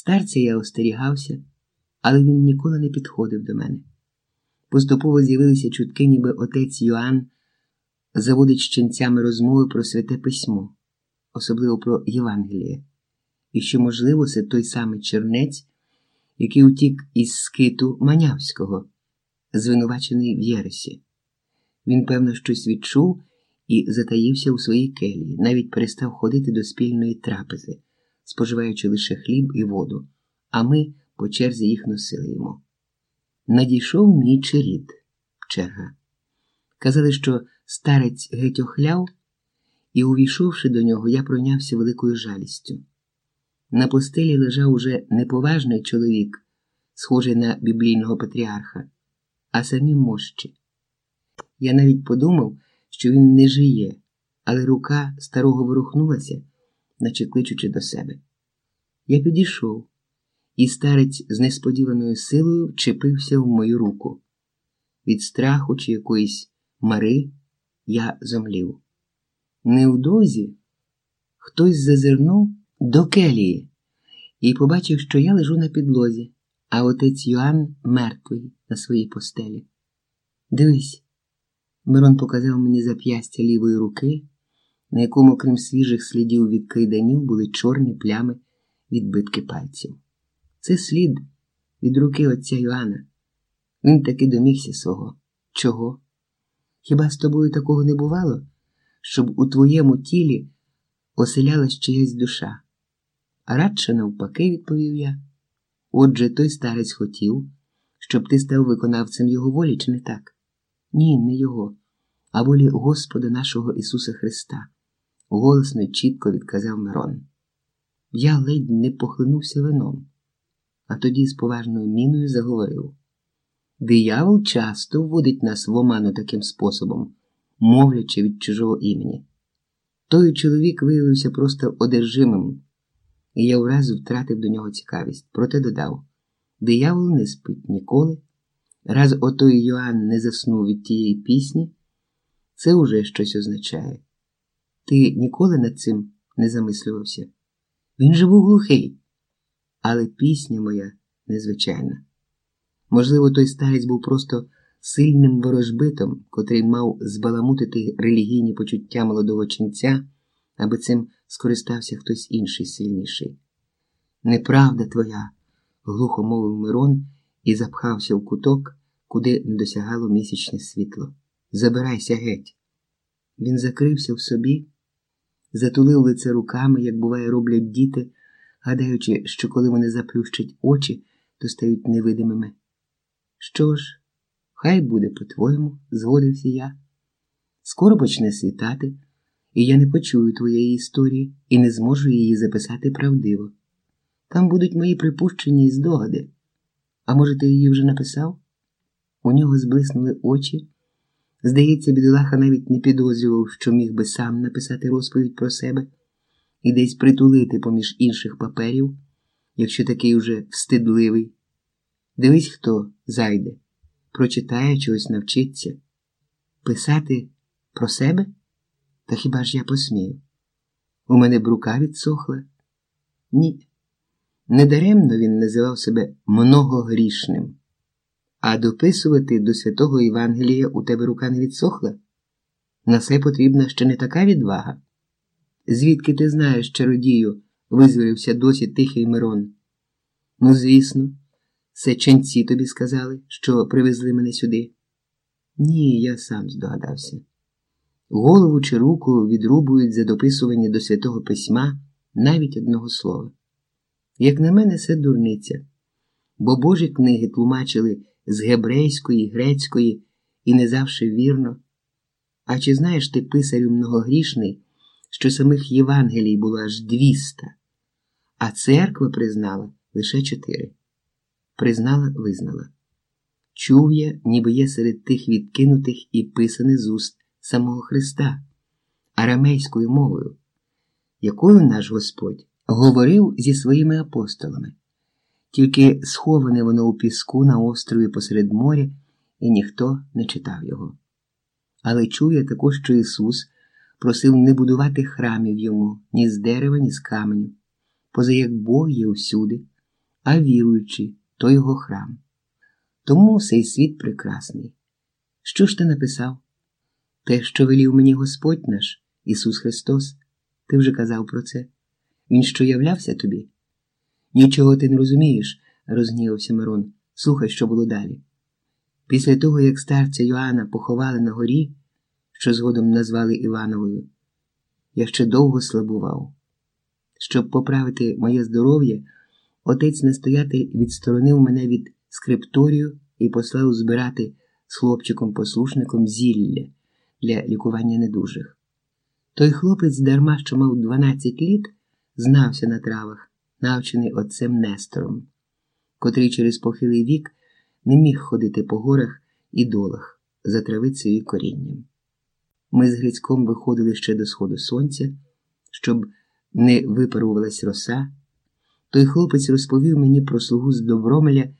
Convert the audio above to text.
Старця я остерігався, але він ніколи не підходив до мене. Поступово з'явилися чутки, ніби отець Йоанн заводить з ченцями розмови про святе письмо, особливо про Євангеліє, і що, можливо, це той самий чернець, який утік із скиту Манявського, звинувачений в Єресі. Він, певно, щось відчув і затаївся у своїй келії, навіть перестав ходити до спільної трапези, споживаючи лише хліб і воду, а ми по черзі їх носили. Надійшов мій черід, черга. Казали, що старець геть охляв, і, увійшовши до нього, я пройнявся великою жалістю. На постелі лежав уже неповажний чоловік, схожий на біблійного патріарха, а самі мощі. Я навіть подумав, що він не жиє, але рука старого ворухнулася, наче кличучи до себе. Я підійшов, і старець з несподіваною силою вчепився в мою руку. Від страху чи якоїсь мари я зомлів. Невдовзі хтось зазирнув до келії і побачив, що я лежу на підлозі, а отець Йоанн мертвий на своїй постелі. Дивись, Мирон показав мені зап'ястя лівої руки, на якому, крім свіжих слідів від кайданів, були чорні плями відбитки пальців. Це слід від руки отця Йоанна. Він таки домігся свого. Чого? Хіба з тобою такого не бувало, щоб у твоєму тілі оселялась чиясь душа? А радше навпаки, відповів я. Отже, той старець хотів, щоб ти став виконавцем його волі, чи не так? Ні, не його, а волі Господа нашого Ісуса Христа, голосно й чітко відказав Мирон. Я ледь не похлинувся вином, а тоді з поважною міною заговорив. Диявол часто вводить нас в оману таким способом, мовлячи від чужого імені. Той чоловік виявився просто одержимим, і я вразу втратив до нього цікавість, проте додав диявол не спить ніколи. Раз отой Йоанн не заснув від тієї пісні, це уже щось означає. Ти ніколи над цим не замислювався? Він же був глухий, але пісня моя незвичайна. Можливо, той старець був просто сильним ворожбитом, котрий мав збаламутити релігійні почуття молодого ченця, аби цим скористався хтось інший сильніший. Неправда твоя, глухо мовив Мирон і запхався в куток, куди не досягало місячне світло. Забирайся геть. Він закрився в собі, затулив лице руками, як буває, роблять діти, гадаючи, що коли вони заплющать очі, то стають невидимими. Що ж, хай буде по-твоєму, згодився я. Скоро почне світати, і я не почую твоєї історії і не зможу її записати правдиво. Там будуть мої припущення і здогади. А може, ти її вже написав? У нього зблиснули очі. Здається, бідолаха навіть не підозрював, що міг би сам написати розповідь про себе і десь притулити поміж інших паперів, якщо такий уже встидливий. Дивись, хто зайде, прочитає чогось навчиться. Писати про себе? Та хіба ж я посмію? У мене брука відсохла? Ні. Недаремно він називав себе многогрішним. А дописувати до святого Євангелія у тебе рука не відсохла? На це потрібна ще не така відвага. Звідки ти знаєш, чародію, визволився досі тихий Мирон. Ну, звісно, це ченці тобі сказали, що привезли мене сюди. Ні, я сам здогадався. Голову чи руку відрубують за дописування до святого письма навіть одного слова. Як на мене, це дурниця, бо Божі книги тлумачили з гебрейської, грецької і не завжди вірно. А чи знаєш ти, писарю многогрішний, що самих Євангелій було аж двіста, а церква признала лише чотири? Признала, визнала. Чув я, ніби є серед тих відкинутих і писаних з уст самого Христа, арамейською мовою, якою наш Господь говорив зі своїми апостолами, тільки сховане воно у піску на острові посеред моря, і ніхто не читав його. Але чув я також, що Ісус просив не будувати храмів йому ні з дерева, ні з каменю, поза як Бог є усюди, а віруючий то його храм. Тому сей світ прекрасний. Що ж ти написав? Те, що велів мені Господь наш, Ісус Христос, ти вже казав про це. Він що являвся тобі? Нічого ти не розумієш, розгнівався Мирон. Слухай, що було далі. Після того, як старця Йоанна поховали на горі, що згодом назвали Івановою, я ще довго слабував. Щоб поправити моє здоров'я, отець настоятель відсторонив мене від скрипторію і послав збирати з хлопчиком-послушником зілля для лікування недужих. Той хлопець, дарма що мав 12 літ, знався на травах, навчений отцем Нестором, котрий через похилий вік не міг ходити по горах і долах за травицею корінням. Ми з Грицьком виходили ще до сходу сонця, щоб не випарувалась роса. Той хлопець розповів мені про слугу з Добромеля